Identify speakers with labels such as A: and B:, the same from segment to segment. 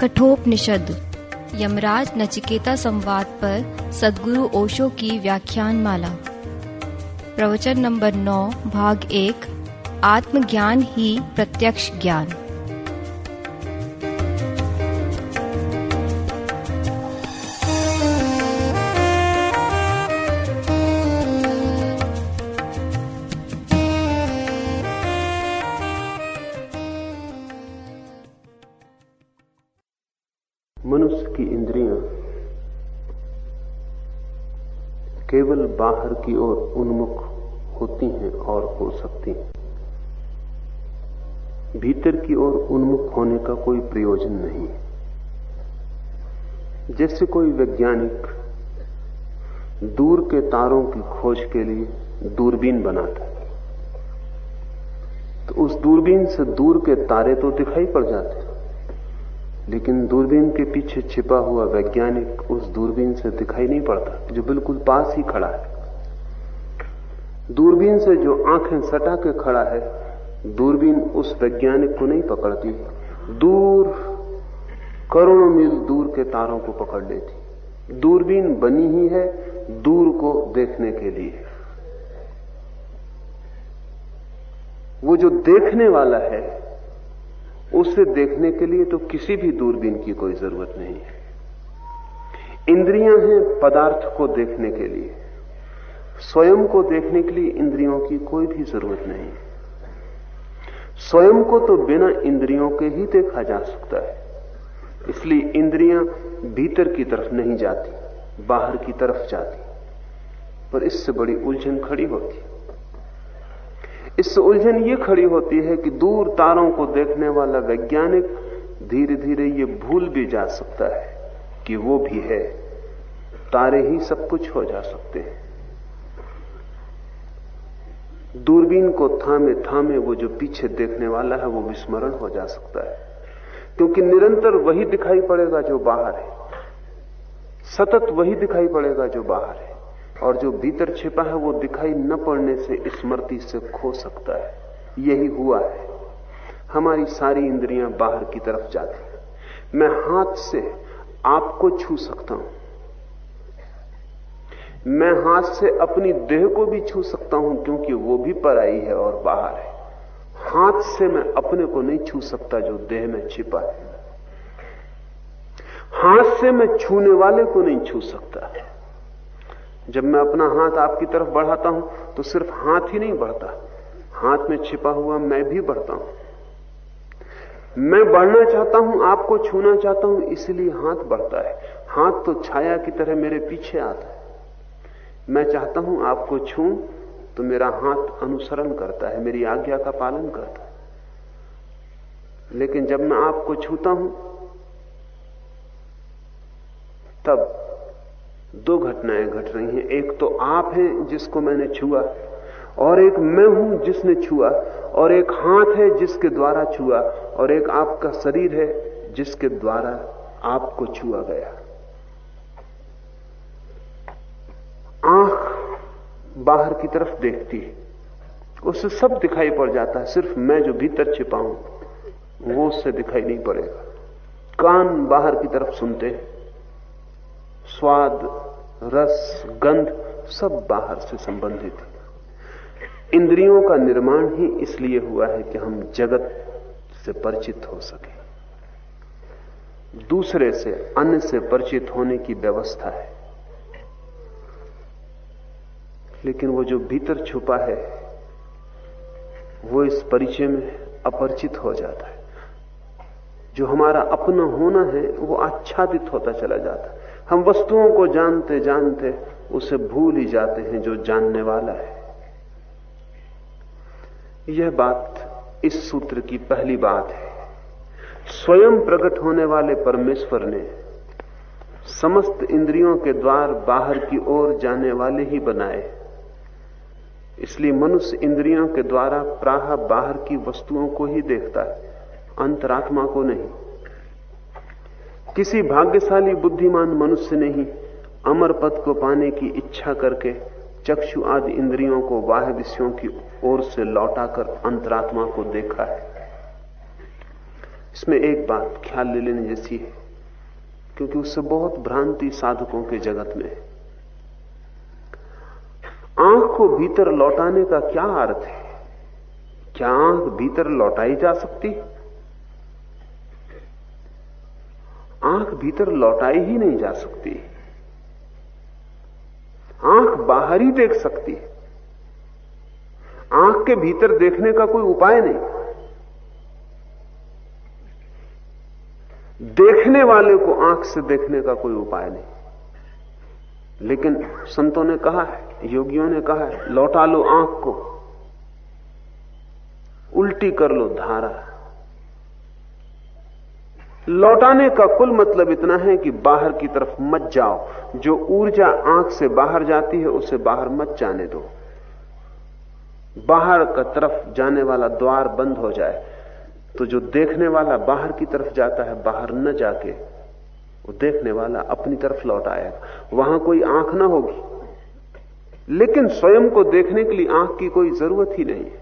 A: कठोपनिषद यमराज नचिकेता संवाद पर सदगुरु ओशो की व्याख्यान माला प्रवचन नंबर नौ, भाग एक, आत्मज्ञान ही प्रत्यक्ष ज्ञान।
B: की ओर उन्मुख होती हैं और हो सकती हैं। भीतर की ओर उन्मुख होने का कोई प्रयोजन नहीं है। जैसे कोई वैज्ञानिक दूर के तारों की खोज के लिए दूरबीन बनाता है तो उस दूरबीन से दूर के तारे तो दिखाई पड़ जाते हैं, लेकिन दूरबीन के पीछे छिपा हुआ वैज्ञानिक उस दूरबीन से दिखाई नहीं पड़ता, जो बिल्कुल पास ही खड़ा है। दूरबीन से जो आँखें सटा के खड़ा है, दूरबीन उस वैज्ञानिक को नहीं पकड़ती दूर, करोड़ों मील दूर के तारों को पकड़ लेती। दूरबीन बनी ही है, दूर को देखने के लिए। वो जो देखने वाला है, उसे देखने के लिए तो किसी भी दूरबीन की कोई ज़रूरत नहीं है। इंद्रियाँ हैं पदार्थ को देखने के लिए। स्वयं को देखने के लिए इंद्रियों की कोई भी ज़रूरत नहीं। स्वयं को तो बिना इंद्रियों के ही देखा जा सकता है। इसलिए इंद्रियाँ भीतर की तरफ़ नहीं जाती, बाहर की तरफ़ जाती, पर इससे बड़ी उलझन खड़ी होती इससे उलझन ये खड़ी होती है कि दूर तारों को देखने वाला वैज्ञानिक धीरे धीरे ये भूल भी जा सकता है कि वो भी है। तारे ही सब कुछ हो जा सकते हैं। दूरबीन को थामे थामे वो जो पीछे देखने वाला है, वो विस्मरण हो जा सकता है। क्योंकि निरंतर वही दिखाई पड़ेगा जो बाहर है। सतत वही दिखाई पड़ेगा जो बाहर है। और जो भीतर छिपा है, वो दिखाई न पड़ने से स्मृति से खो सकता है। यही हुआ है। हमारी सारी इंद्रियाँ बाहर की तरफ़ जाती हैं। मैं हाथ से आपको छू सकता हूँ। मैं हाथ से अपनी देह को भी छू सकता हूँ क्योंकि वो भी पराई है और बाहर है। हाथ से मैं अपने को नहीं छू सकता जो देह में छिपा है। हाथ से मैं छूने वाले को नहीं छू सकता। जब मैं अपना हाथ आपकी तरफ़ बढ़ाता हूँ तो सिर्फ़ हाथ ही नहीं बढ़ता। हाथ में छिपा हुआ मैं भी बढ़ता हूँ। मैं बढ़ना चाहता हूँ, आपको छूना चाहता हूँ, इसलिए हाथ बढ़ता है। हाथ तो छाया की तरह मेरे पीछे आता है। मैं चाहता हूँ आपको छू तो मेरा हाथ अनुसरण करता है, मेरी आज्ञा का पालन करता है। लेकिन जब मैं आपको छूता हूँ, तब दो घटनाएँ घट गट रही हैं। एक तो आप हैं जिसको मैंने छुआ, और एक मैं हूँ जिसने छुआ, और एक हाथ है जिसके द्वारा छुआ, और एक आपका शरीर है जिसके द्वारा आपको छुआ गया आँख बाहर की तरफ़ देखती है। उससे सब दिखाई पड़ जाता है, सिर्फ़ मैं जो भीतर छिपा हूँ वो उससे दिखाई नहीं पड़ेगा। कान बाहर की तरफ़ सुनते हैं। स्वाद, रस, गंध सब बाहर से संबंधित है। इंद्रियों का निर्माण ही इसलिए हुआ है कि हम जगत से परिचित हो सके। दूसरे से, अन्य से परिचित होने की व्यवस्था है। लेकिन वो जो भीतर छुपा है, वो इस परिचय में अपरिचित हो जाता है। जो हमारा अपना होना है, वो आच्छादित होता चला जाता है। हम वस्तुओं को जानते जानते, उसे भूल ही जाते हैं जो जानने वाला है। यह बात इस सूत्र की पहली बात है। स्वयं प्रकट होने वाले परमेश्वर ने समस्त इंद्रियों के द्वार बाहर की ओर जाने वाले ही बनाए। इसलिए मनुष्य इंद्रियों के द्वारा प्राह बाहर की वस्तुओं को ही देखता है, अंतरात्मा को नहीं। किसी भाग्यशाली बुद्धिमान मनुष्य ने ही अमर पद को पाने की इच्छा करके चक्षु आदि इंद्रियों को बाह्य विषयों की ओर से लौटाकर अंतरात्मा को देखा है। इसमें एक बात ख्याल ले लेने जैसी है, क्योंकि उससे बहुत भ्रांति साधकों के जगत में आँख को भीतर लौटाने का क्या अर्थ है? क्या आँख भीतर लौटाई जा सकती आँख भीतर लौटाई ही नहीं जा सकती। आँख बाहर ही देख सकती है। आँख के भीतर देखने का कोई उपाय नहीं। देखने वाले को आँख से देखने का कोई उपाय नहीं। लेकिन संतों ने कहा है योगियों ने कहा है लौटा लो आँख को। उल्टी कर लो धारा। लौटाने का कुल मतलब इतना है कि बाहर की तरफ़ मत जाओ। जो ऊर्जा आँख से बाहर जाती है, उसे बाहर मत जाने दो। बाहर का तरफ़ जाने वाला द्वार बंद हो जाए। तो जो देखने वाला बाहर की तरफ़ जाता है, बाहर न जाके, वो देखने वाला अपनी तरफ़ लौट आएगा। वहाँ कोई आँख ना होगी। लेकिन स्वयं को देखने के लिए आँख की कोई ज़रूरत ही नहीं है।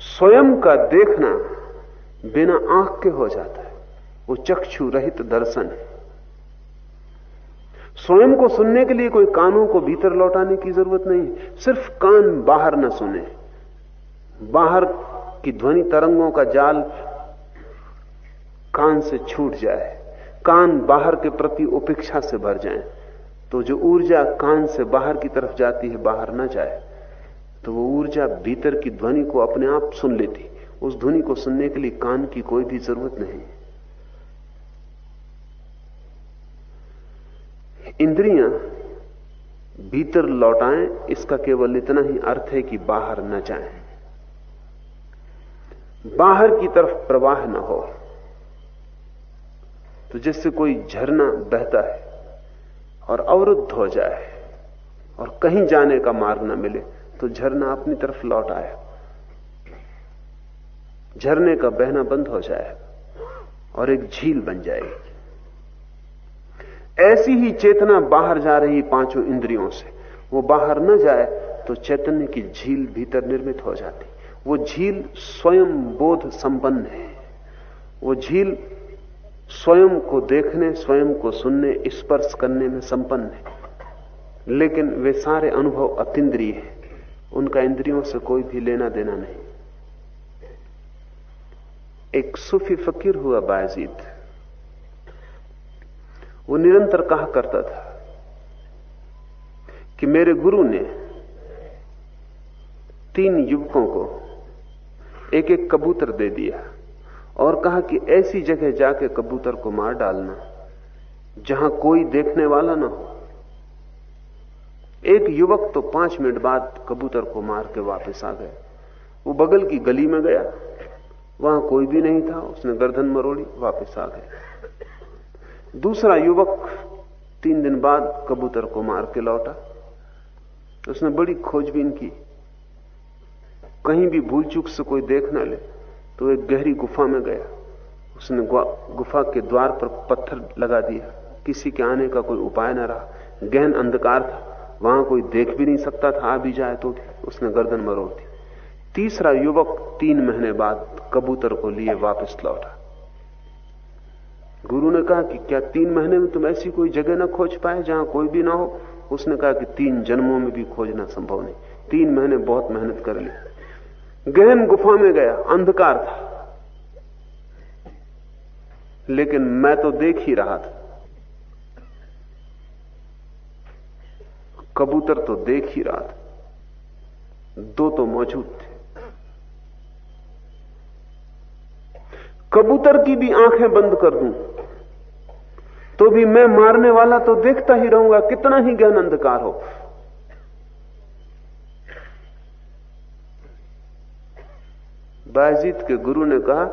B: स्वयं का देखना बिना आँख के हो जाता है। वो चक्षु रहित दर्शन है। स्वयं को सुनने के लिए कोई कानों को भीतर लौटाने की ज़रूरत नहीं सिर्फ़ कान बाहर न सुने। बाहर की ध्वनि तरंगों का जाल कान से छूट जाए। कान बाहर के प्रति उपेक्षा से भर जाए। तो जो ऊर्जा कान से बाहर की तरफ़ जाती है, बाहर ना जाए तो वो ऊर्जा भीतर की ध्वनि को अपने आप सुन लेती। उस ध्वनि को सुनने के लिए कान की कोई भी ज़रूरत नहीं। इंद्रियाँ भीतर लौटाएँ, इसका केवल इतना ही अर्थ है कि बाहर न जाएँ। बाहर की तरफ़ प्रवाह न हो तो जैसे कोई झरना बहता है और अवरुद्ध हो जाए और कहीं जाने का मार्ग ना मिले तो झरना अपनी तरफ़ लौट आए झरने का बहना बंद हो जाए और एक झील बन जाएगी। ऐसी ही चेतना बाहर जा रही पाँचों इंद्रियों से। वो बाहर न जाए तो चैतन्य की झील भीतर निर्मित हो जाती। वो झील स्वयं बोध संपन्न है। वो झील स्वयं को देखने, स्वयं को सुनने, स्पर्श करने में संपन्न है। लेकिन वे सारे अनुभव अतिद्रिय हैं। उनका इंद्रियों से कोई भी लेना देना नहीं। एक सूफी फकीर हुआ बायजीद। वो निरंतर कहा करता था कि मेरे गुरु ने तीन युवकों को एक एक कबूतर दे दिया। और कहा कि ऐसी जगह जाके कबूतर को मार डालना, जहाँ कोई देखने वाला ना हो। एक युवक तो पाँच मिनट बाद कबूतर को मार के वापस आ गए वो बगल की गली में गया, वहाँ कोई भी नहीं था, उसने गर्दन मरोड़ी, वापस आ गए दूसरा युवक तीन दिन बाद कबूतर को मार के लौटा। उसने बड़ी खोजबीन की, कहीं भी भूल चूक से कोई देख ना ले। तो एक गहरी गुफा में गया। उसने गुफा के द्वार पर पत्थर लगा दिया। किसी के आने का कोई उपाय न रहा। गहन अंधकार था। वहाँ कोई देख भी नहीं सकता था, आ भी जाए तो उसने गर्दन मरोड़ दी। तीसरा युवक तीन महीने बाद कबूतर को लिए वापस लौटा। गुरु ने कहा कि क्या तीन महीने में तुम ऐसी कोई जगह ना खोज पाए जहाँ कोई भी ना हो? उसने कहा कि तीन जन्मों में भी खोजना संभव नहीं। तीन महीने बहुत मेहनत कर ली। गहन गुफा में गया, अंधकार था। लेकिन मैं तो देख ही रहा था। कबूतर तो देख ही रहा था। दो तो मौजूद थे। कबूतर की भी आँखें बंद कर दूँ तो भी मैं मारने वाला तो देखता ही रहूँगा, कितना ही गहन अंधकार हो। बायजीत के गुरु ने कहा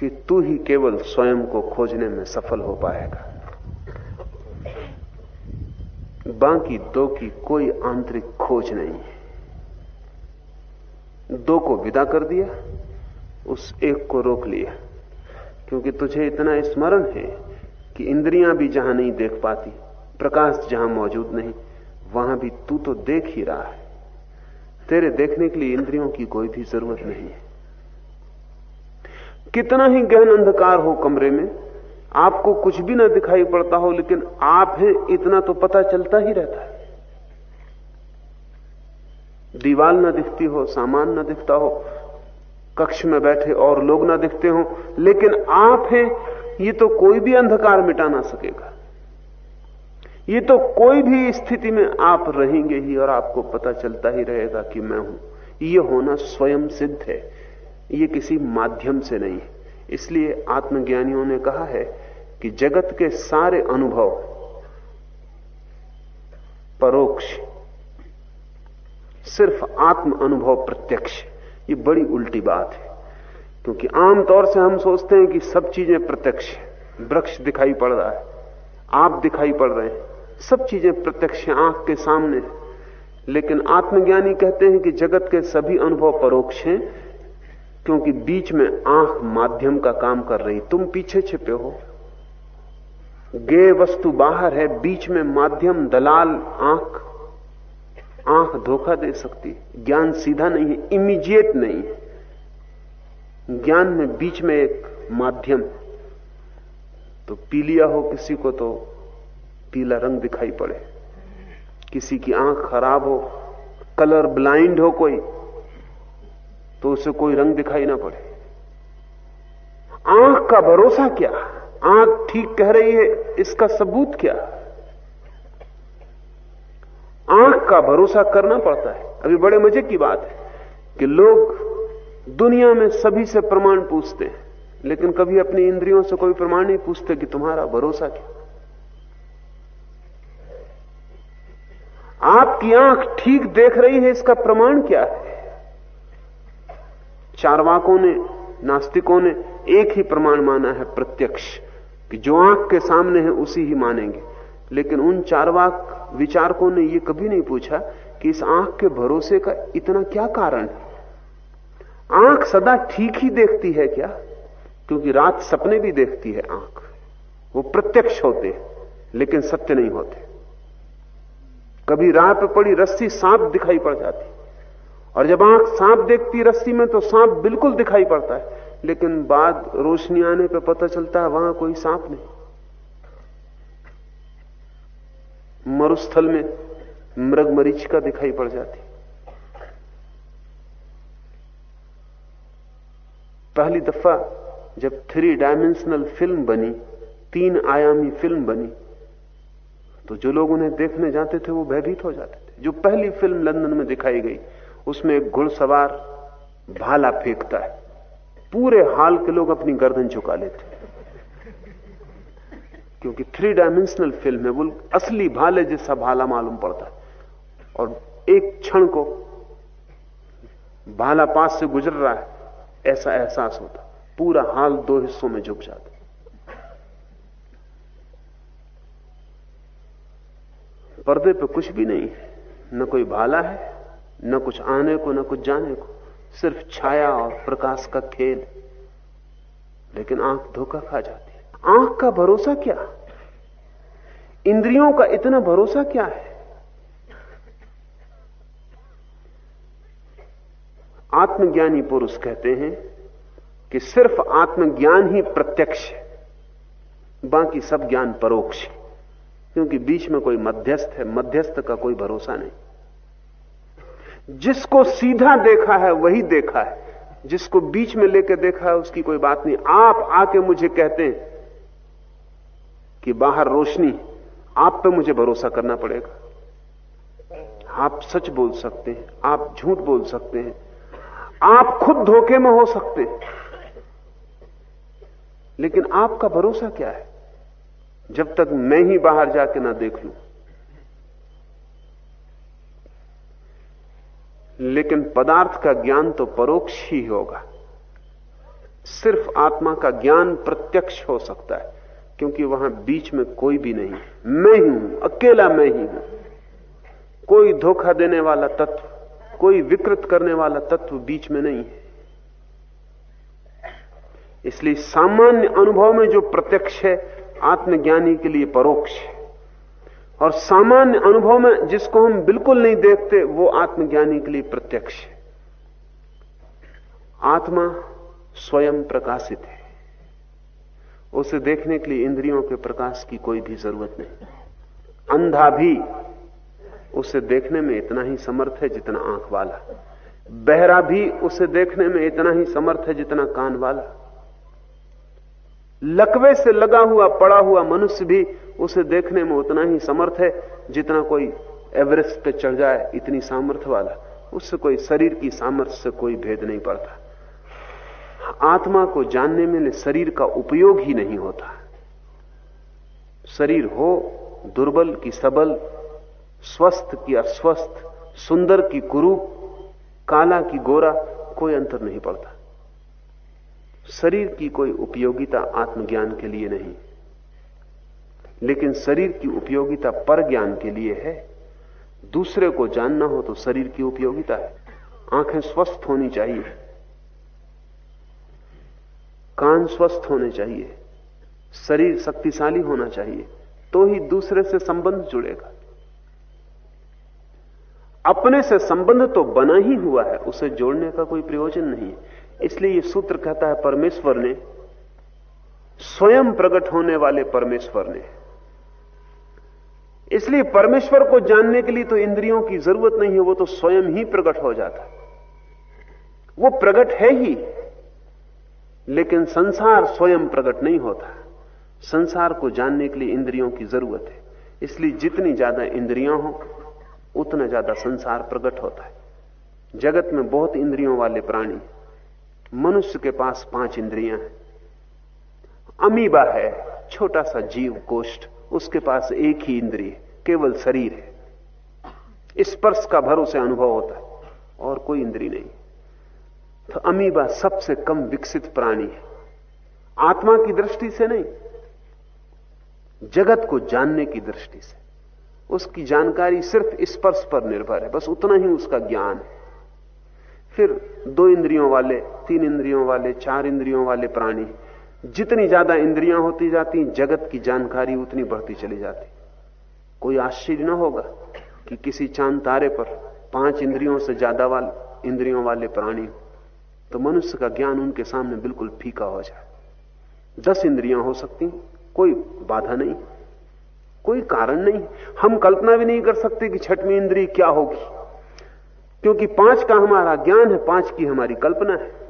B: कि तू ही केवल स्वयं को खोजने में सफल हो पाएगा। बाकी दो की कोई आंतरिक खोज नहीं है। दो को विदा कर दिया, उस एक को रोक लिया, क्योंकि तुझे इतना स्मरण है कि इंद्रियाँ भी जहाँ नहीं देख पाती, प्रकाश जहाँ मौजूद नहीं, वहाँ भी तू तो देख ही रहा है। तेरे देखने के लिए इंद्रियों की कोई भी ज़रूरत नहीं है। कितना ही गहन अंधकार हो कमरे में, आपको कुछ भी ना दिखाई पड़ता हो, लेकिन आप हैं, इतना तो पता चलता ही रहता है। दीवाल ना दिखती हो, सामान ना दिखता हो, कक्ष में बैठे और लोग ना दिखते हो, लेकिन आप हैं, ये तो कोई भी अंधकार मिटा ना सकेगा। ये तो कोई भी स्थिति में आप रहेंगे ही और आपको पता चलता ही रहेगा कि मैं हूँ। ये होना स्वयं सिद्ध है। ये किसी माध्यम से नहीं है। इसलिए आत्मज्ञानियों ने कहा है कि जगत के सारे अनुभव परोक्ष, सिर्फ़ आत्म अनुभव प्रत्यक्ष, ये बड़ी उल्टी बात है। क्योंकि आमतौर से हम सोचते हैं कि सब चीज़ें प्रत्यक्ष वृक्ष दिखाई पड़ रहा है आप दिखाई पड़ रहे हैं, सब चीज़ें प्रत्यक्ष आँख के सामने लेकिन आत्मज्ञानी कहते हैं कि जगत के सभी अनुभव परोक्ष हैं क्योंकि बीच में आँख माध्यम का काम कर रही, तुम पीछे छिपे हो। गे वस्तु बाहर है, बीच में माध्यम, दलाल, आँख। आँख धोखा दे सकती, ज्ञान सीधा नहीं है इमीजिएट नहीं। है ज्ञान में बीच में एक माध्यम। तो पी लिया हो किसी को तो पीला रंग दिखाई पड़े। किसी की आँख खराब हो कलर ब्लाइंड हो कोई तो उसे कोई रंग दिखाई ना पड़े। आँख का भरोसा क्या? आँख ठीक कह रही है, इसका सबूत क्या? आँख का भरोसा करना पड़ता है। अभी बड़े मज़े की बात है कि लोग दुनिया में सभी से प्रमाण पूछते हैं, लेकिन कभी अपनी इंद्रियों से कोई प्रमाण नहीं पूछते कि तुम्हारा भरोसा क्या? आपकी आँख ठीक देख रही है, इसका प्रमाण क्या है? चारवाकों ने, नास्तिकों ने एक ही प्रमाण माना है, प्रत्यक्ष, कि जो आँख के सामने है, उसी ही मानेंगे। लेकिन उन चारवाक विचारकों ने यह कभी नहीं पूछा कि इस आँख के भरोसे का इतना क्या कारण है। आँख सदा ठीक ही देखती है क्या? क्योंकि रात सपने भी देखती है आँख। वो प्रत्यक्ष होते लेकिन सत्य नहीं होते। कभी राह पर पड़ी रस्सी सांप दिखाई पड़ जाती। और जब आँख सांप देखती रस्सी में तो सांप बिल्कुल दिखाई पड़ता है। लेकिन बाद रोशनी आने पर पता चलता है वहाँ कोई सांप नहीं। मरुस्थल में मृग मरीचिका दिखाई पड़ जाती। पहली दफ़ा जब थ्री डायमेंशनल फ़िल्म बनी, तीन आयामी फ़िल्म बनी तो जो लोग उन्हें देखने जाते थे, वो भयभीत हो जाते थे। जो पहली फ़िल्म लंदन में दिखाई गई उसमें एक घुड़सवार भाला फेंकता है। पूरे हाल के लोग अपनी गर्दन झुका लेते हैं। क्योंकि थ्री डायमेंशनल फ़िल्म है, वो असली भाले जैसा भाला मालूम पड़ता है। और एक क्षण को भाला पास से गुजर रहा है, ऐसा एहसास होता पूरा हाल दो हिस्सों में झुक जाता पर्दे पे कुछ भी नहीं है, न कोई भाला है न कुछ आने को, न कुछ जाने को। सिर्फ़ छाया और प्रकाश का खेल। लेकिन आँख धोखा खा जाती है। आँख का भरोसा क्या? इंद्रियों का इतना भरोसा क्या है? आत्मज्ञानी पुरुष कहते हैं कि सिर्फ़ आत्मज्ञान ही प्रत्यक्ष है। बाकी सब ज्ञान परोक्ष क्योंकि बीच में कोई मध्यस्थ है, मध्यस्थ का कोई भरोसा नहीं। जिसको सीधा देखा है, वही देखा है। जिसको बीच में लेकर देखा है, उसकी कोई बात नहीं। आप आके मुझे कहते हैं कि बाहर रोशनी, आप पे मुझे भरोसा करना पड़ेगा। आप सच बोल सकते हैं, आप झूठ बोल सकते हैं, आप खुद धोखे में हो सकते हैं। लेकिन आपका भरोसा क्या है? जब तक मैं ही बाहर जाके ना देख लू लेकिन पदार्थ का ज्ञान तो परोक्ष ही होगा। सिर्फ़ आत्मा का ज्ञान प्रत्यक्ष हो सकता है, क्योंकि वहाँ बीच में कोई भी नहीं मैं ही हूँ, अकेला मैं ही हूँ। कोई धोखा देने वाला तत्व, कोई विकृत करने वाला तत्व बीच में नहीं है। इसलिए सामान्य अनुभव में जो प्रत्यक्ष है, आत्मज्ञानी के लिए परोक्ष है। और सामान्य अनुभव में जिसको हम बिल्कुल नहीं देखते, वो आत्मज्ञानी के लिए प्रत्यक्ष है। आत्मा स्वयं प्रकाशित है। उसे देखने के लिए इंद्रियों के प्रकाश की कोई भी ज़रूरत नहीं। अंधा भी उसे देखने में इतना ही समर्थ है जितना आँख वाला। बहरा भी उसे देखने में इतना ही समर्थ है जितना कान वाला। लकवे से लगा हुआ, पड़ा हुआ मनुष्य भी उसे देखने में उतना ही समर्थ है जितना कोई एवरेस्ट पे चढ़ जाए इतनी सामर्थ्य वाला। उससे कोई शरीर की सामर्थ्य से कोई भेद नहीं पड़ता। आत्मा को जानने में शरीर का उपयोग ही नहीं होता। शरीर हो, दुर्बल की सबल, स्वस्थ की अस्वस्थ, सुंदर की कुरूप, काला की गोरा, कोई अंतर नहीं पड़ता। शरीर की कोई उपयोगिता आत्मज्ञान के लिए नहीं। लेकिन शरीर की उपयोगिता पर ज्ञान के लिए है। दूसरे को जानना हो तो शरीर की उपयोगिता है। आँखें स्वस्थ होनी चाहिए। कान स्वस्थ होने चाहिए। शरीर शक्तिशाली होना चाहिए। तो ही दूसरे से संबंध जुड़ेगा। अपने से संबंध तो बना ही हुआ है, उसे जोड़ने का कोई प्रयोजन नहीं है। इसलिए यह सूत्र कहता है परमेश्वर ने, स्वयं प्रकट होने वाले परमेश्वर ने। इसलिए परमेश्वर को जानने के लिए तो इंद्रियों की ज़रूरत नहीं है, वो तो स्वयं ही प्रकट हो जाता है। वो प्रकट है ही, लेकिन संसार स्वयं प्रकट नहीं होता। संसार को जानने के लिए इंद्रियों की ज़रूरत है। इसलिए जितनी ज़्यादा इंद्रियाँ हो, उतना ज़्यादा संसार प्रकट होता है। जगत में बहुत इंद्रियों वाले प्राणी मनुष्य के पास पाँच इंद्रियाँ हैं। अमीबा है, छोटा सा जीव कोष्ठ उसके पास एक ही इंद्रिय, केवल शरीर है। स्पर्श का भर उसे अनुभव होता है, और कोई इंद्रिय नहीं। तो अमीबा सबसे कम विकसित प्राणी है। आत्मा की दृष्टि से नहीं, जगत को जानने की दृष्टि से। उसकी जानकारी सिर्फ़ स्पर्श पर निर्भर है, बस उतना ही उसका ज्ञान है। फिर दो इंद्रियों वाले, तीन इंद्रियों वाले, चार इंद्रियों वाले प्राणी जितनी ज़्यादा इंद्रियाँ होती जाती जगत की जानकारी उतनी बढ़ती चली जाती। कोई आश्चर्य न होगा कि किसी चाँद तारे पर पाँच इंद्रियों से ज़्यादा वाले, इंद्रियों वाले प्राणी तो मनुष्य का ज्ञान उनके सामने बिल्कुल फीका हो जाए। दस इंद्रियाँ हो सकती कोई बाधा नहीं। कोई कारण नहीं। हम कल्पना भी नहीं कर सकते कि छठवीं इंद्री क्या होगी। क्योंकि पाँच का हमारा ज्ञान है, पाँच की हमारी कल्पना है।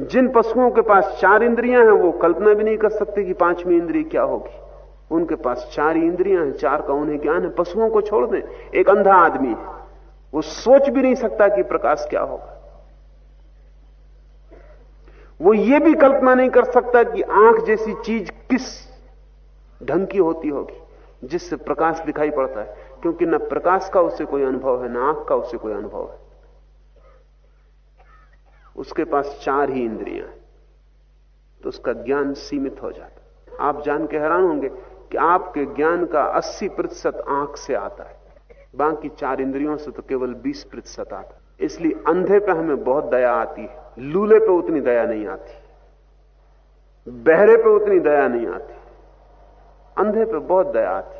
B: जिन पशुओं के पास चार इंद्रियाँ हैं, वो कल्पना भी नहीं कर सकते कि पांचवी इंद्रिय क्या होगी। उनके पास चार इंद्रियाँ हैं, चार का उन्हें ज्ञान है। पशुओं को छोड़ दें, एक अंधा आदमी है। वो सोच भी नहीं सकता कि प्रकाश क्या होगा। वो ये भी कल्पना नहीं कर सकता कि आँख जैसी चीज़ किस ढंग की होती होगी, जिससे प्रकाश दिखाई पड़ता है। क्योंकि न प्रकाश का उसे कोई अनुभव है, ना आँख का उसे कोई अनुभव है। उसके पास चार ही इंद्रियाँ हैं तो उसका ज्ञान सीमित हो जाता आप जान के हैरान होंगे कि आपके ज्ञान का 80 प्रतिशत आँख से आता है। बाकी चार इंद्रियों से तो केवल 20 प्रतिशत आता है। इसलिए अंधे पे हमें बहुत दया आती है, लूले पे उतनी दया नहीं आती बहरे पे उतनी दया नहीं आती अंधे पे बहुत दया आती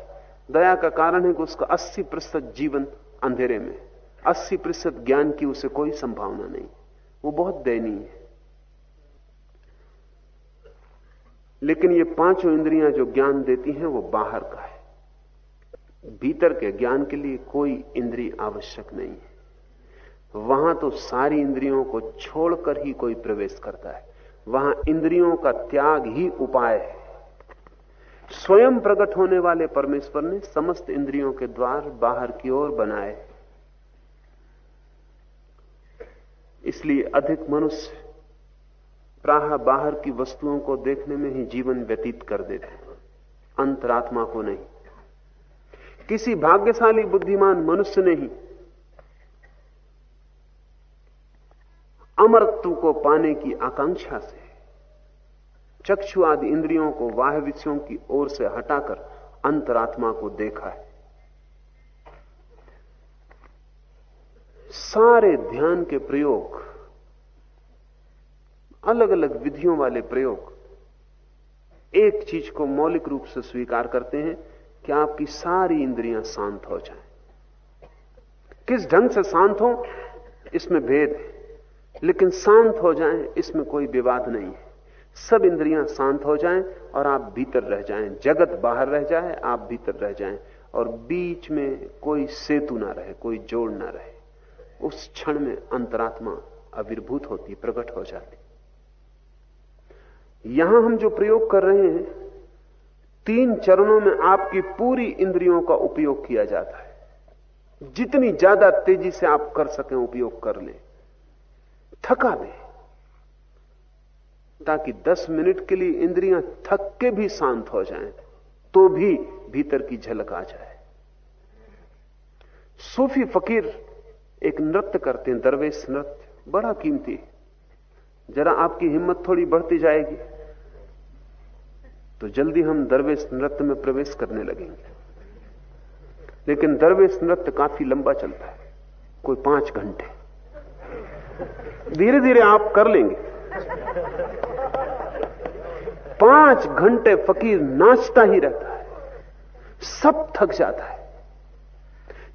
B: दया का कारण है कि उसका 80 प्रतिशत जीवन अंधेरे में 80 प्रतिशत ज्ञान की उसे कोई संभावना नहीं। वो बहुत दयनीय है। लेकिन ये पाँचों इंद्रियाँ जो ज्ञान देती हैं, वो बाहर का है। भीतर के ज्ञान के लिए कोई इंद्री आवश्यक नहीं है। वहाँ तो सारी इंद्रियों को छोड़कर ही कोई प्रवेश करता है। वहाँ इंद्रियों का त्याग ही उपाय है। स्वयं प्रकट होने वाले परमेश्वर ने समस्त इंद्रियों के द्वार बाहर की ओर बनाए। इसलिए अधिक मनुष्य प्राह बाहर की वस्तुओं को देखने में ही जीवन व्यतीत कर देते अंतरात्मा को नहीं। किसी भाग्यशाली बुद्धिमान मनुष्य ने ही अमरत्व को पाने की आकांक्षा से चक्षु आदि इंद्रियों को वाह विषयों की ओर से हटाकर अंतरात्मा को देखा है। सारे ध्यान के प्रयोग अलग अलग विधियों वाले प्रयोग, एक चीज़ को मौलिक रूप से स्वीकार करते हैं कि आपकी सारी इंद्रियाँ शांत हो जाएँ। किस ढंग से शांत हो? इसमें भेद है, लेकिन शांत हो जाएँ, इसमें कोई विवाद नहीं है। सब इंद्रियाँ शांत हो जाएँ और आप भीतर रह जाएँ। जगत बाहर रह जाए, आप भीतर रह जाएँ। और बीच में कोई सेतु ना रहे, कोई जोड़ ना रहे। उस क्षण में अंतरात्मा आविर्भूत होती, प्रकट हो जाती। यहाँ हम जो प्रयोग कर रहे हैं, तीन चरणों में आपकी पूरी इंद्रियों का उपयोग किया जाता है। जितनी ज़्यादा तेज़ी से आप कर सकें, उपयोग कर लें। थका दें। ताकि 10 मिनट के लिए इंद्रियाँ थक के भी शांत हो जाएँ तो भी भीतर की झलक आ जाए। सूफी फकीर एक नृत्य करते हैं, दरवेश नृत्य, बड़ा कीमती जरा आपकी हिम्मत थोड़ी बढ़ती जाएगी तो जल्दी हम दरवेश नृत्य में प्रवेश करने लगेंगे। लेकिन दरवेश नृत्य काफ़ी लंबा चलता है, कोई पाँच घंटे। धीरे धीरे आप कर लेंगे। पाँच घंटे फकीर नाचता ही रहता है। सब थक जाता है।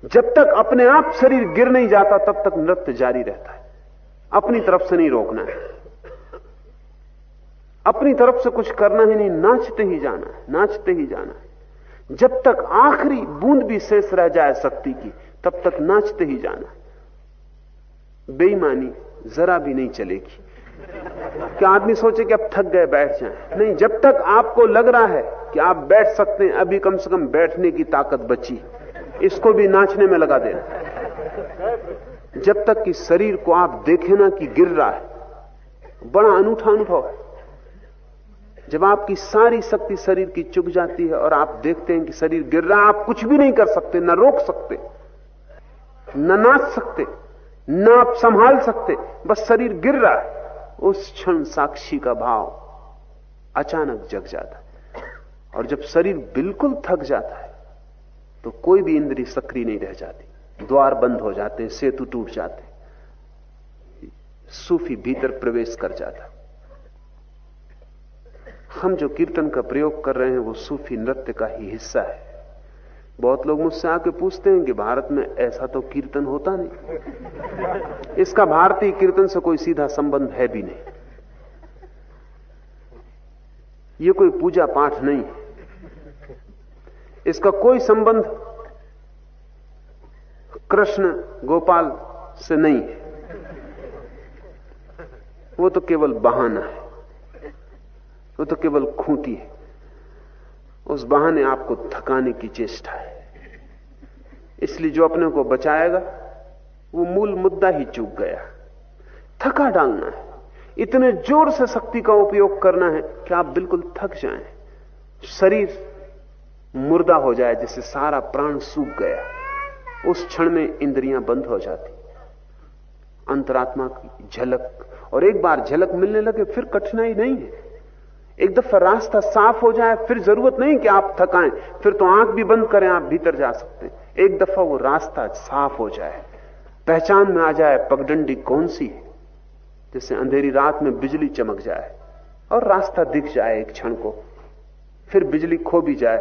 B: जब तक अपने आप शरीर गिर नहीं जाता, तब तक नृत्य जारी रहता है। अपनी तरफ़ से नहीं रोकना है। अपनी तरफ़ से कुछ करना ही नहीं, नाचते ही जाना है, नाचते ही जाना है। जब तक आखिरी बूंद भी शेष रह जाए शक्ति की, तब तक नाचते ही जाना बेईमानी जरा भी नहीं चलेगी। कि आदमी सोचे कि अब थक गए, बैठ जाए। नहीं, जब तक आपको लग रहा है कि आप बैठ सकते हैं, अभी कम से कम बैठने की ताकत बची। इसको भी नाचने में लगा देना। जब तक कि शरीर को आप देखे ना कि गिर रहा है, बड़ा अनूठा अनुभव है। जब आपकी सारी शक्ति शरीर की चुक जाती है और आप देखते हैं कि शरीर गिर रहा है, आप कुछ भी नहीं कर सकते, ना रोक सकते, न नाच सकते, ना आप संभाल सकते, बस शरीर गिर रहा है। उस क्षण साक्षी का भाव अचानक जग जाता है। और जब शरीर बिल्कुल थक जाता है तो कोई भी इंद्री सक्रिय नहीं रह जाती। द्वार बंद हो जाते हैं सेतु टूट जाते, सूफी भीतर प्रवेश कर जाता। हम जो कीर्तन का प्रयोग कर रहे हैं, वो सूफी नृत्य का ही हिस्सा है। बहुत लोग मुझसे आके पूछते हैं कि भारत में ऐसा तो कीर्तन होता नहीं। इसका भारतीय कीर्तन से कोई सीधा संबंध है भी नहीं। ये कोई पूजा पाठ नहीं इसका कोई संबंध कृष्ण गोपाल से नहीं है। वो तो केवल बहाना है। वो तो केवल खूंटी है। उस बहाने आपको थकाने की चेष्टा है। इसलिए जो अपने को बचाएगा, वो मूल मुद्दा ही चूक गया। थका डालना है। इतने ज़ोर से शक्ति का उपयोग करना है कि आप बिल्कुल थक जाएँ। शरीर मुर्दा हो जाए, जिससे सारा प्राण सूख गया। उस क्षण में इंद्रियाँ बंद हो जाती। अंतरात्मा की झलक, और एक बार झलक मिलने लगे, फिर कठिनाई नहीं है। एक दफ़ा रास्ता साफ़ हो जाए, फिर ज़रूरत नहीं कि आप थकाएँ, फिर तो आँख भी बंद करें, आप भीतर जा सकते हैं। एक दफ़ा वो रास्ता साफ़ हो जाए। पहचान में आ जाए पगडंडी कौन सी है जैसे अंधेरी रात में बिजली चमक जाए और रास्ता दिख जाए एक क्षण को। फिर बिजली खो भी जाए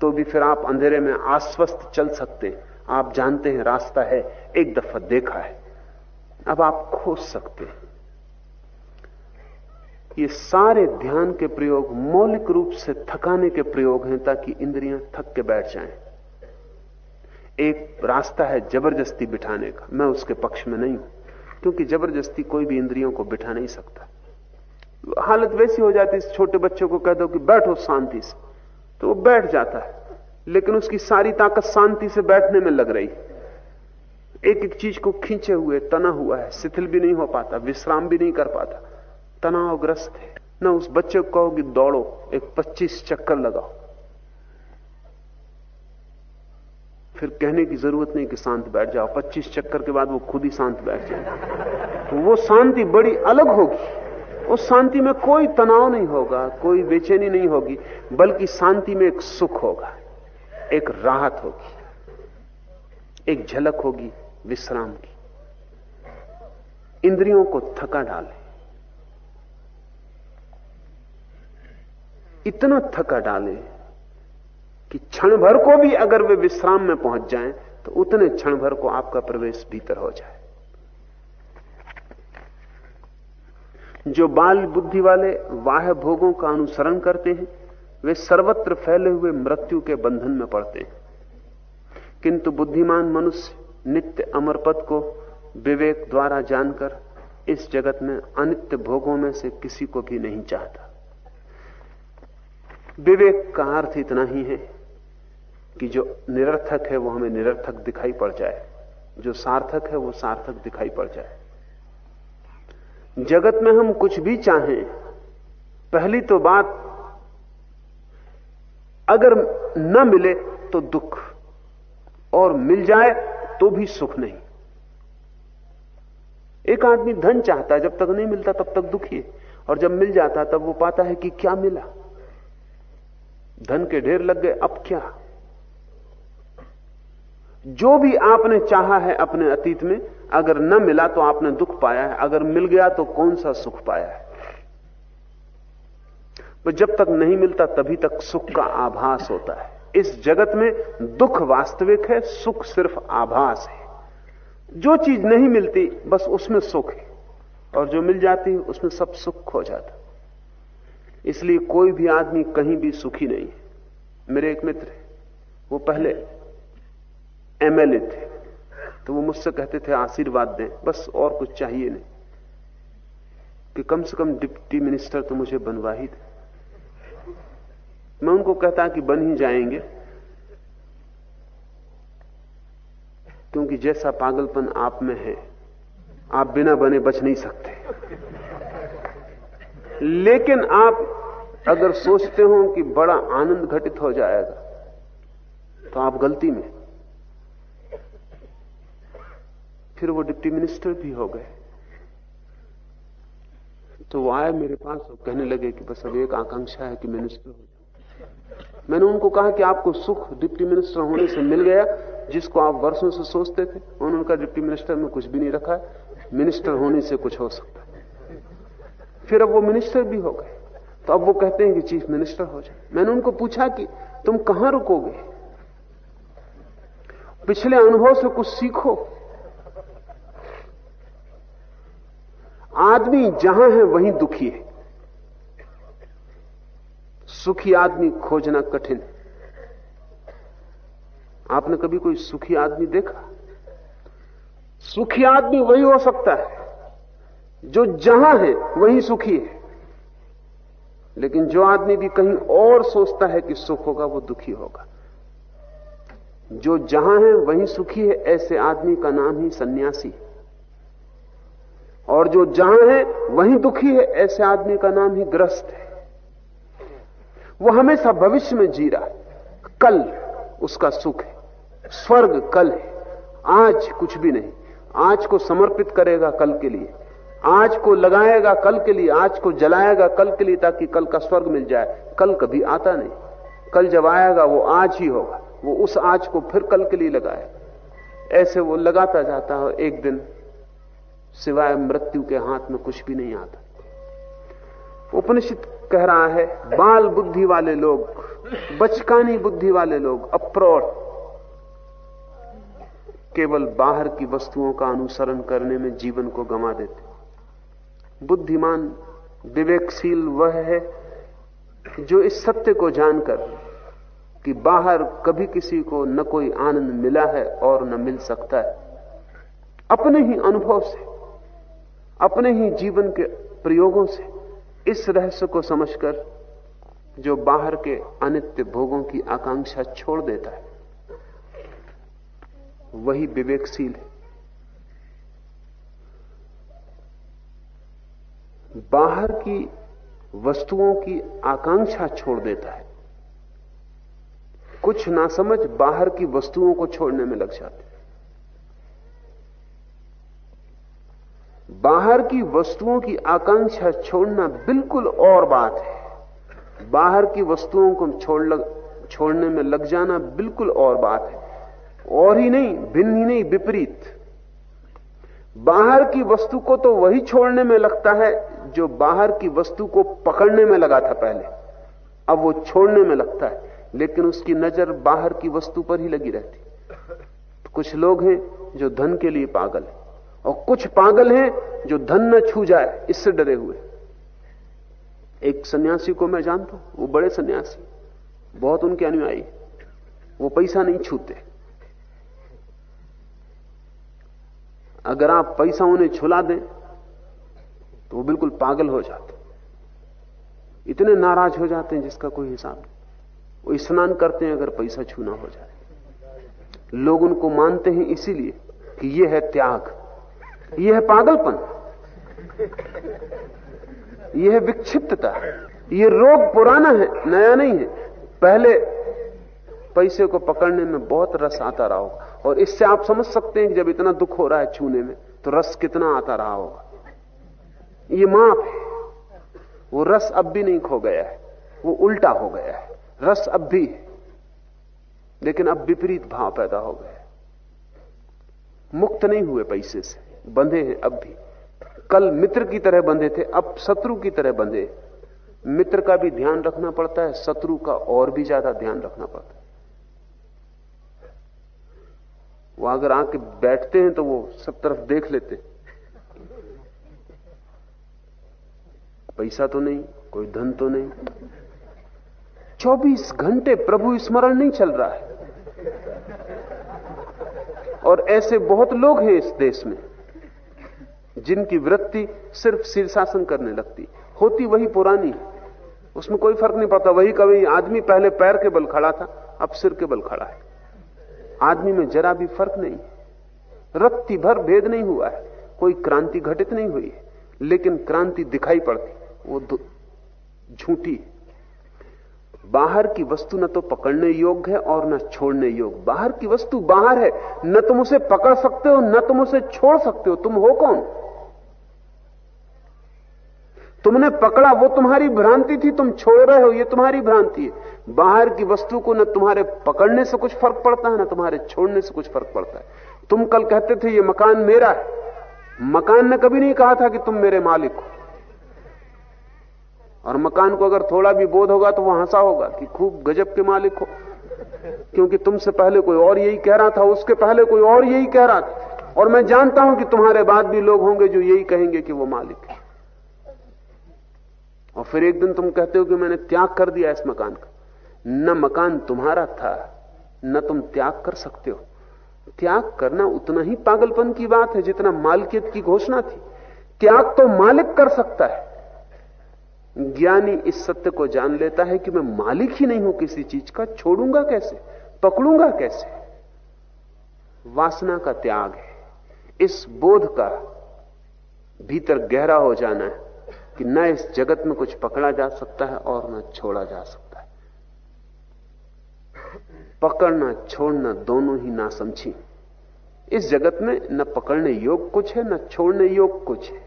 B: तो भी फिर आप अंधेरे में आश्वस्त चल सकते हैं। आप जानते हैं रास्ता है, एक दफ़ा देखा है। अब आप खोज सकते हैं। ये सारे ध्यान के प्रयोग मौलिक रूप से थकाने के प्रयोग हैं ताकि इंद्रियाँ थक के बैठ जाएँ। एक रास्ता है ज़बरदस्ती बिठाने का। मैं उसके पक्ष में नहीं हूँ, क्योंकि ज़बरदस्ती कोई भी इंद्रियों को बिठा नहीं सकता। हालत वैसी हो जाती है छोटे बच्चों को कह दो कि बैठो शांति से। तो वो बैठ जाता है, लेकिन उसकी सारी ताकत शांति से बैठने में लग रही एक एक चीज़ को खींचे हुए, तना हुआ है, शिथिल भी नहीं हो पाता, विश्राम भी नहीं कर पाता। तनावग्रस्त है। ना उस बच्चे को कहो कि दौड़ो, एक 25 चक्कर लगाओ। फिर कहने की ज़रूरत नहीं कि शांत बैठ जाओ। 25 चक्कर के बाद वो खुद ही शांत बैठ जाए। तो वो शांति बड़ी अलग होगी। उस शांति में कोई तनाव नहीं होगा, कोई बेचैनी नहीं होगी, बल्कि शांति में एक सुख होगा, एक राहत होगी, एक झलक होगी विश्राम की। इंद्रियों को थका डाले। इतना थका डाले कि क्षण भर को भी अगर वे विश्राम में पहुँच जाएँ तो उतने क्षण भर को आपका प्रवेश भीतर हो जाए। जो बाल बुद्धि वाले वाह भोगों का अनुसरण करते हैं, वे सर्वत्र फैले हुए मृत्यु के बंधन में पड़ते हैं। किंतु बुद्धिमान मनुष्य नित्य अमर पद को विवेक द्वारा जानकर इस जगत में अनित्य भोगों में से किसी को भी नहीं चाहता। विवेक का अर्थ इतना ही है कि जो निरर्थक है वो हमें निरर्थक दिखाई पड़ जाए। जो सार्थक है वो सार्थक दिखाई पड़ जाए। जगत में हम कुछ भी चाहें, पहली तो बात, अगर न मिले तो दुख, और मिल जाए तो भी सुख नहीं। एक आदमी धन चाहता है, जब तक नहीं मिलता तब तक दुखी है, और जब मिल जाता तब वो पाता है कि क्या मिला। धन के ढेर लग गए, अब क्या? जो भी आपने चाहा है अपने अतीत में, अगर न मिला तो आपने दुख पाया है, अगर मिल गया तो कौन सा सुख पाया है? तो जब तक नहीं मिलता, तभी तक सुख का आभास होता है। इस जगत में दुख वास्तविक है, सुख सिर्फ़ आभास है। जो चीज़ नहीं मिलती, बस उसमें सुख है। और जो मिल जाती है उसमें सब सुख हो जाता। इसलिए कोई भी आदमी कहीं भी सुखी नहीं है। मेरे एक मित्र वो पहले एमएलए थे तो वो मुझसे कहते थे, आशीर्वाद दें, बस और कुछ चाहिए नहीं। कि कम से कम डिप्टी मिनिस्टर तो मुझे बनवा ही दे। मैं उनको कहता कि बन ही जाएँगे, क्योंकि जैसा पागलपन आप में है, आप बिना बने बच नहीं सकते। लेकिन आप अगर सोचते हो कि बड़ा आनंद घटित हो जाएगा तो आप गलती में। फिर वो डिप्टी मिनिस्टर भी हो गए। तो वो आए मेरे पास और कहने लगे कि बस अब एक आकांक्षा है कि मिनिस्टर हो जाए मैंने उनको कहा कि आपको सुख डिप्टी मिनिस्टर होने से मिल गया, जिसको आप वर्षों से सोचते थे। उन्होंने कहा, डिप्टी मिनिस्टर में कुछ भी नहीं रखा है। मिनिस्टर होने से कुछ हो सकता है। फिर अब वो मिनिस्टर भी हो गए। तो अब वो कहते हैं कि चीफ मिनिस्टर हो जाए। मैंने उनको पूछा कि तुम कहाँ रुकोगे? पिछले अनुभव से कुछ सीखो। आदमी जहाँ है, वहीं दुखी है। सुखी आदमी खोजना कठिन है। आपने कभी कोई सुखी आदमी देखा? सुखी आदमी वही हो सकता है जो जहाँ है, वही सुखी है। लेकिन जो आदमी भी कहीं और सोचता है कि सुख होगा, वो दुखी होगा। जो जहाँ है, वही सुखी है, ऐसे आदमी का नाम ही सन्यासी है। और जो जहाँ है, वही दुखी है, ऐसे आदमी का नाम ही ग्रस्त है। वो हमेशा भविष्य में जी रहा है। कल उसका सुख है। स्वर्ग कल है। आज कुछ भी नहीं। आज को समर्पित करेगा कल के लिए। आज को लगाएगा, कल के लिए, आज को जलाएगा, कल के लिए ताकि कल का स्वर्ग मिल जाए। कल कभी आता नहीं। कल जब आएगा, वो आज ही होगा। वो उस आज को फिर कल के लिए लगाएगा ऐसे वो लगाता जाता है एक दिन सिवाय मृत्यु के हाथ में कुछ भी नहीं आता। उपनिषद कह रहा है, बाल बुद्धि वाले लोग, बचकानी बुद्धि वाले लोग, अप्रौढ़, केवल बाहर की वस्तुओं का अनुसरण करने में जीवन को गंवा देते। बुद्धिमान, विवेकशील वह है जो इस सत्य को जानकर कि बाहर कभी किसी को न कोई आनंद मिला है और न मिल सकता है। अपने ही अनुभव से, अपने ही जीवन के प्रयोगों से, इस रहस्य को समझकर जो बाहर के अनित्य भोगों की आकांक्षा छोड़ देता है, वही विवेकशील है। बाहर की वस्तुओं की आकांक्षा छोड़ देता है। कुछ ना समझ बाहर की वस्तुओं को छोड़ने में लग जाते हैं। बाहर की वस्तुओं की आकांक्षा छोड़ना बिल्कुल और बात है। बाहर की वस्तुओं को छोड़ लग, छोड़ने में लग जाना बिल्कुल और बात है। और ही नहीं भिन्न ही नहीं विपरीत। बाहर की वस्तु को तो वही छोड़ने में लगता है जो बाहर की वस्तु को पकड़ने में लगा था पहले। अब वो छोड़ने में लगता है, लेकिन उसकी नज़र बाहर की वस्तु पर ही लगी रहती। तो कुछ लोग हैं जो धन के लिए पागल है, और कुछ पागल हैं जो धन न छू जाए, इससे डरे हुए। एक सन्यासी को मैं जानता हूँ, वो बड़े सन्यासी, बहुत उनके अनुयायी वो पैसा नहीं छूते। अगर आप पैसा उन्हें छुला दें तो वो बिल्कुल पागल हो जाते इतने नाराज़ हो जाते हैं जिसका कोई हिसाब नहीं। वो स्नान करते हैं अगर पैसा छूना हो जाए। लोग उनको मानते हैं इसीलिए कि यह है त्याग। यह है पागलपन। यह है विक्षिप्तता। यह रोग पुराना है, नया नहीं है। पहले पैसे को पकड़ने में बहुत रस आता रहा होगा। और इससे आप समझ सकते हैं कि जब इतना दुख हो रहा है छूने में तो रस कितना आता रहा होगा। ये माप है। वो रस अब भी नहीं खो गया है। वो उल्टा हो गया है। रस अब भी है। लेकिन अब विपरीत भाव पैदा हो गया मुक्त नहीं हुए पैसे से, बंधे हैं अब भी। कल मित्र की तरह बंधे थे, अब शत्रु की तरह बंधे। मित्र का भी ध्यान रखना पड़ता है, शत्रु का और भी ज़्यादा ध्यान रखना पड़ता है। वो अगर आके बैठते हैं तो वो सब तरफ़ देख लेते पैसा तो नहीं, कोई धन तो नहीं। 24 घंटे प्रभु स्मरण नहीं चल रहा है। और ऐसे बहुत लोग हैं इस देश में, जिनकी वृत्ति सिर्फ़ शीर्षासन करने लगती। होती वही पुरानी, उसमें कोई फ़र्क नहीं पड़ता। वही कभी आदमी पहले पैर के बल खड़ा था, अब सिर के बल खड़ा है। आदमी में जरा भी फ़र्क नहीं रत्ती भर भेद नहीं हुआ है। कोई क्रांति घटित नहीं हुई है। लेकिन क्रांति दिखाई पड़ती। वो झूठी बाहर की वस्तु न तो पकड़ने योग्य है और न छोड़ने योग्य। बाहर की वस्तु बाहर है। न तुम उसे पकड़ सकते हो, न तुम उसे छोड़ सकते हो। तुम हो कौन? तुमने पकड़ा, वो तुम्हारी भ्रांति थी, तुम छोड़ रहे हो, ये तुम्हारी भ्रांति है। बाहर की वस्तु को न तुम्हारे पकड़ने से कुछ फ़र्क पड़ता है, ना तुम्हारे छोड़ने से कुछ फ़र्क पड़ता है। तुम कल कहते थे, ये मकान मेरा है। मकान ने कभी नहीं कहा था कि तुम मेरे मालिक हो। और मकान को अगर थोड़ा भी बोध होगा तो वह हंसा होगा कि खूब गजब के मालिक हो। क्योंकि तुमसे पहले कोई और यही कह रहा था, उसके पहले कोई और यही कह रहा था। और मैं जानता हूँ कि तुम्हारे बाद भी लोग होंगे जो यही कहेंगे कि वो मालिक है। और फिर एक दिन तुम कहते हो कि मैंने त्याग कर दिया इस मकान का। न मकान तुम्हारा था, न तुम त्याग कर सकते हो। त्याग करना उतना ही पागलपन की बात है जितना मालिकियत की घोषणा थी। त्याग तो मालिक कर सकता है। ज्ञानी इस सत्य को जान लेता है कि मैं मालिक ही नहीं हूँ, किसी चीज़ का छोड़ूँगा कैसे, पकड़ूँगा कैसे? वासना का त्याग है। इस बोध का भीतर गहरा हो जाना है कि न इस जगत में कुछ पकड़ा जा सकता है और न छोड़ा जा सकता पकड़ना, छोड़ना दोनों ही ना समझी इस जगत में न पकड़ने योग कुछ है, न छोड़ने योग कुछ है।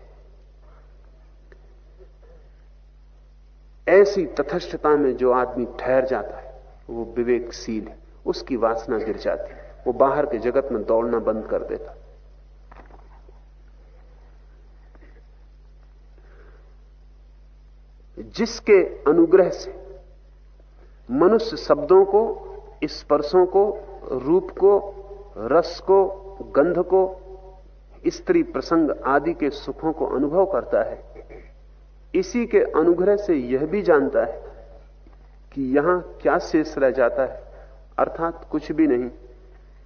B: ऐसी तथस्थता में जो आदमी ठहर जाता है, वो विवेकशील है, उसकी वासना गिर जाती है, वो बाहर के जगत में दौड़ना बंद कर देता। जिसके अनुग्रह से मनुष्य शब्दों को स्पर्शों को, रूप को, रस को, गंध को, स्त्री प्रसंग आदि के सुखों को अनुभव करता है। इसी के अनुग्रह से यह भी जानता है कि यहाँ क्या शेष रह जाता है, अर्थात कुछ भी नहीं।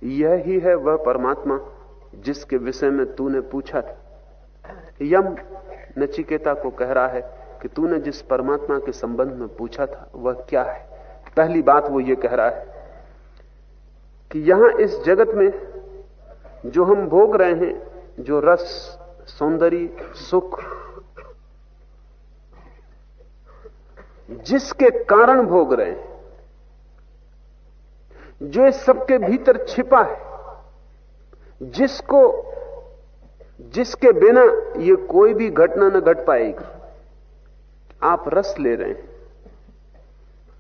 B: यह ही है वह परमात्मा जिसके विषय में तूने पूछा था। यम नचिकेता को कह रहा है कि तूने जिस परमात्मा के संबंध में पूछा था, वह क्या है? पहली बात वो ये कह रहा है कि यहाँ इस जगत में जो हम भोग रहे हैं, जो रस, सौंदर्य, सुख, जिसके कारण भोग रहे हैं, जो इस सबके भीतर छिपा है, जिसको, जिसके बिना ये कोई भी घटना न घट पाएगी, आप रस ले रहे हैं,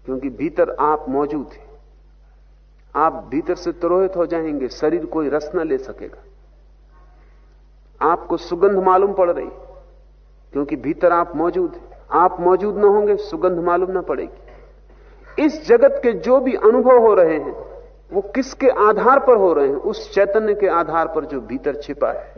B: क्योंकि भीतर आप मौजूद हैं। आप भीतर से तुरोहित हो जाएँगे, शरीर कोई रस न ले सकेगा। आपको सुगंध मालूम पड़ रही, क्योंकि भीतर आप मौजूद हैं। आप मौजूद ना होंगे, सुगंध मालूम ना पड़ेगी। इस जगत के जो भी अनुभव हो रहे हैं, वो किसके आधार पर हो रहे हैं? उस चैतन्य के आधार पर जो भीतर छिपा है।